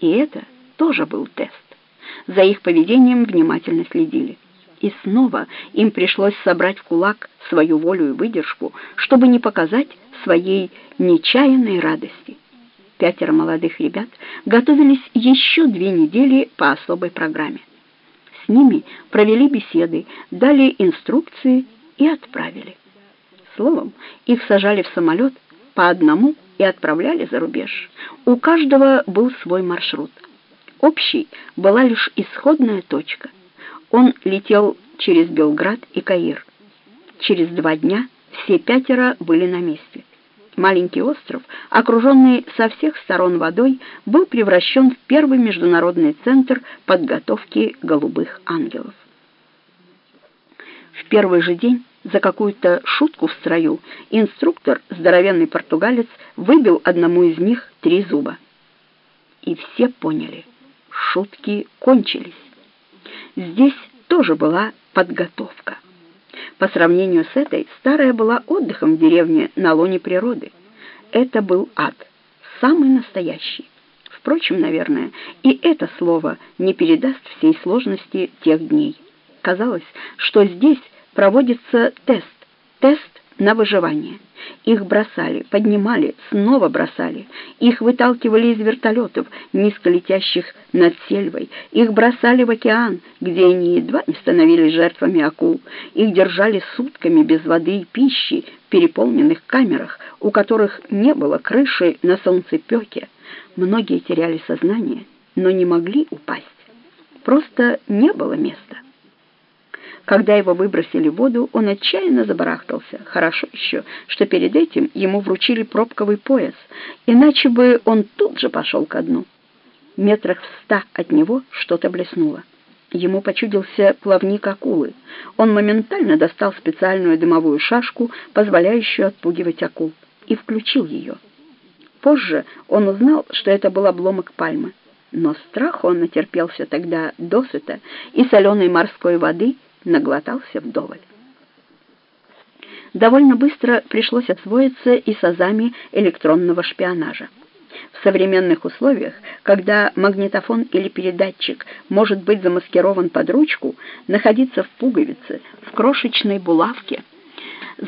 И это тоже был тест. За их поведением внимательно следили. И снова им пришлось собрать в кулак свою волю и выдержку, чтобы не показать своей нечаянной радости. Пятеро молодых ребят готовились еще две недели по особой программе. С ними провели беседы, дали инструкции и отправили. Словом, их сажали в самолет по одному и отправляли за рубеж. У каждого был свой маршрут. Общей была лишь исходная точка. Он летел через Белград и Каир. Через два дня все пятеро были на месте. Маленький остров, окруженный со всех сторон водой, был превращен в первый международный центр подготовки голубых ангелов. В первый же день за какую-то шутку в строю инструктор, здоровенный португалец, выбил одному из них три зуба. И все поняли, шутки кончились. Здесь тоже была подготовка. По сравнению с этой, старая была отдыхом в деревне на лоне природы. Это был ад, самый настоящий. Впрочем, наверное, и это слово не передаст всей сложности тех дней. Казалось, что здесь проводится тест, тест на выживание. Их бросали, поднимали, снова бросали. Их выталкивали из вертолетов, низко летящих над сельвой. Их бросали в океан, где они едва не становились жертвами акул. Их держали сутками без воды и пищи в переполненных камерах, у которых не было крыши на солнцепеке. Многие теряли сознание, но не могли упасть. Просто не было места. Когда его выбросили в воду, он отчаянно забарахтался. Хорошо еще, что перед этим ему вручили пробковый пояс, иначе бы он тут же пошел ко дну. Метрах в ста от него что-то блеснуло. Ему почудился плавник акулы. Он моментально достал специальную дымовую шашку, позволяющую отпугивать акул, и включил ее. Позже он узнал, что это был обломок пальмы. Но страху он натерпелся тогда досыта, и соленой морской воды — наглотался вдоволь. Довольно быстро пришлось освоиться и с азами электронного шпионажа. В современных условиях, когда магнитофон или передатчик может быть замаскирован под ручку, находиться в пуговице, в крошечной булавке,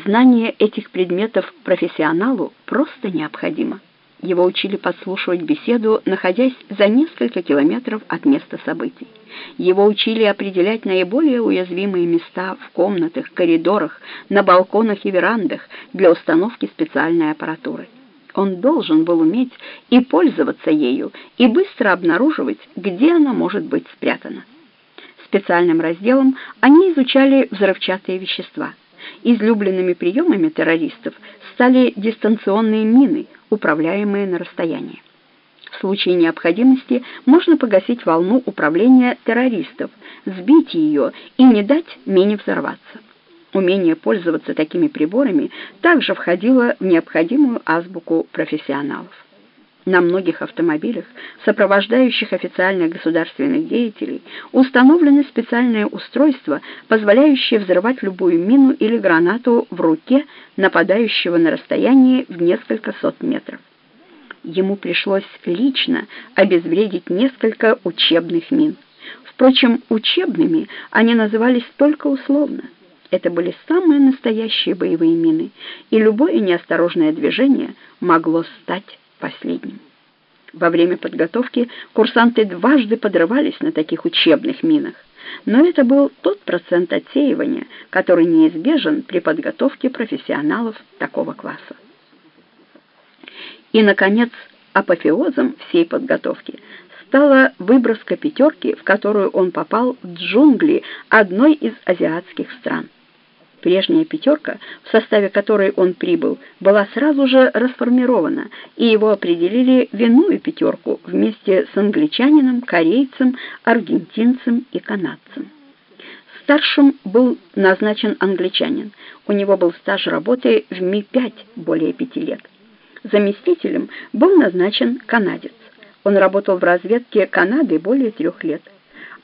знание этих предметов профессионалу просто необходимо. Его учили подслушивать беседу, находясь за несколько километров от места событий. Его учили определять наиболее уязвимые места в комнатах, коридорах, на балконах и верандах для установки специальной аппаратуры. Он должен был уметь и пользоваться ею, и быстро обнаруживать, где она может быть спрятана. Специальным разделом они изучали взрывчатые вещества. Излюбленными приемами террористов стали дистанционные мины, управляемые на расстоянии. В случае необходимости можно погасить волну управления террористов, сбить ее и не дать мине взорваться. Умение пользоваться такими приборами также входило в необходимую азбуку профессионалов. На многих автомобилях, сопровождающих официальных государственных деятелей, установлены специальные устройства, позволяющие взрывать любую мину или гранату в руке нападающего на расстоянии в несколько сот метров. Ему пришлось лично обезвредить несколько учебных мин. Впрочем, учебными они назывались только условно. Это были самые настоящие боевые мины, и любое неосторожное движение могло стать последним. Во время подготовки курсанты дважды подрывались на таких учебных минах, но это был тот процент отсеивания, который неизбежен при подготовке профессионалов такого класса. И, наконец, апофеозом всей подготовки стала выброска пятерки, в которую он попал в джунгли одной из азиатских стран. Прежняя пятерка, в составе которой он прибыл, была сразу же расформирована, и его определили в иную пятерку вместе с англичанином, корейцем, аргентинцем и канадцем. Старшим был назначен англичанин. У него был стаж работы в Ми-5 более пяти лет. Заместителем был назначен канадец. Он работал в разведке Канады более трех лет.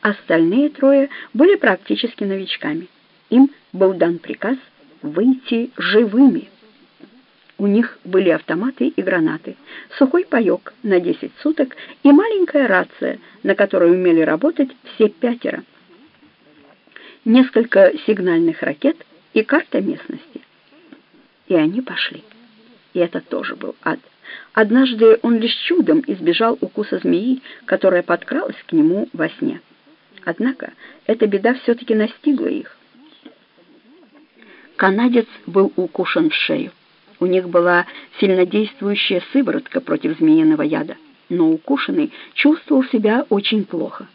Остальные трое были практически новичками. Им был дан приказ выйти живыми. У них были автоматы и гранаты, сухой паёк на 10 суток и маленькая рация, на которой умели работать все пятеро. Несколько сигнальных ракет и карта местности. И они пошли. И это тоже был ад. Однажды он лишь чудом избежал укуса змеи, которая подкралась к нему во сне. Однако эта беда все-таки настигла их. Канадец был укушен в шею. У них была сильнодействующая сыворотка против змеиного яда, но укушенный чувствовал себя очень плохо.